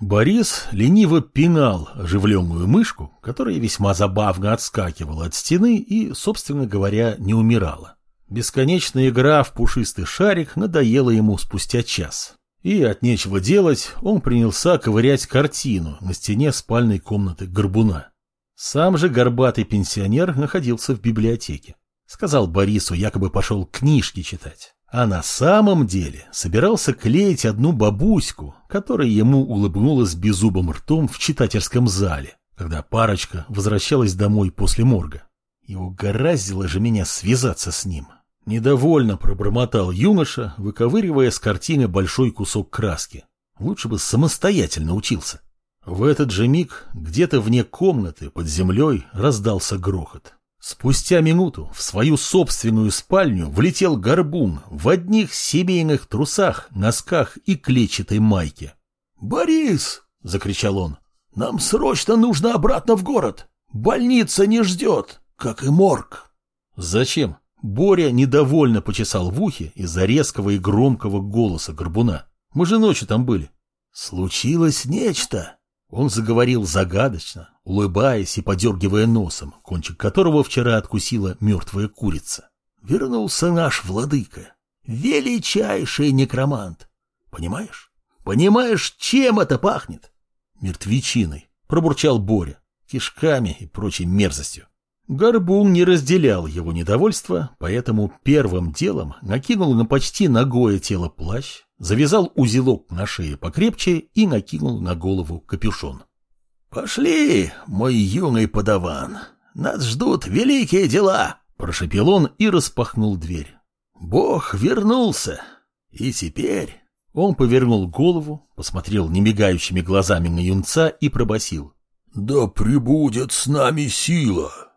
Борис лениво пинал оживленную мышку, которая весьма забавно отскакивала от стены и, собственно говоря, не умирала. Бесконечная игра в пушистый шарик надоела ему спустя час. И от нечего делать он принялся ковырять картину на стене спальной комнаты Горбуна. Сам же горбатый пенсионер находился в библиотеке. Сказал Борису, якобы пошел книжки читать. А на самом деле собирался клеить одну бабуську, которая ему улыбнулась беззубым ртом в читательском зале, когда парочка возвращалась домой после морга. И угораздило же меня связаться с ним. Недовольно пробормотал юноша, выковыривая с картины большой кусок краски. Лучше бы самостоятельно учился. В этот же миг где-то вне комнаты под землей раздался грохот. Спустя минуту в свою собственную спальню влетел горбун в одних семейных трусах, носках и клетчатой майке. «Борис!» — закричал он. «Нам срочно нужно обратно в город! Больница не ждет, как и морг!» «Зачем?» Боря недовольно почесал в ухе из-за резкого и громкого голоса горбуна. «Мы же ночью там были». «Случилось нечто!» Он заговорил загадочно, улыбаясь и подергивая носом, кончик которого вчера откусила мертвая курица. Вернулся наш владыка, величайший некромант. Понимаешь? Понимаешь, чем это пахнет? Мертвечиной, пробурчал Боря, кишками и прочей мерзостью. Горбун не разделял его недовольство, поэтому первым делом накинул на почти ногое тело плащ, завязал узелок на шее покрепче и накинул на голову капюшон. «Пошли, мой юный подаван, нас ждут великие дела!» – прошепел он и распахнул дверь. «Бог вернулся, и теперь...» Он повернул голову, посмотрел немигающими глазами на юнца и пробасил: «Да пребудет с нами сила!»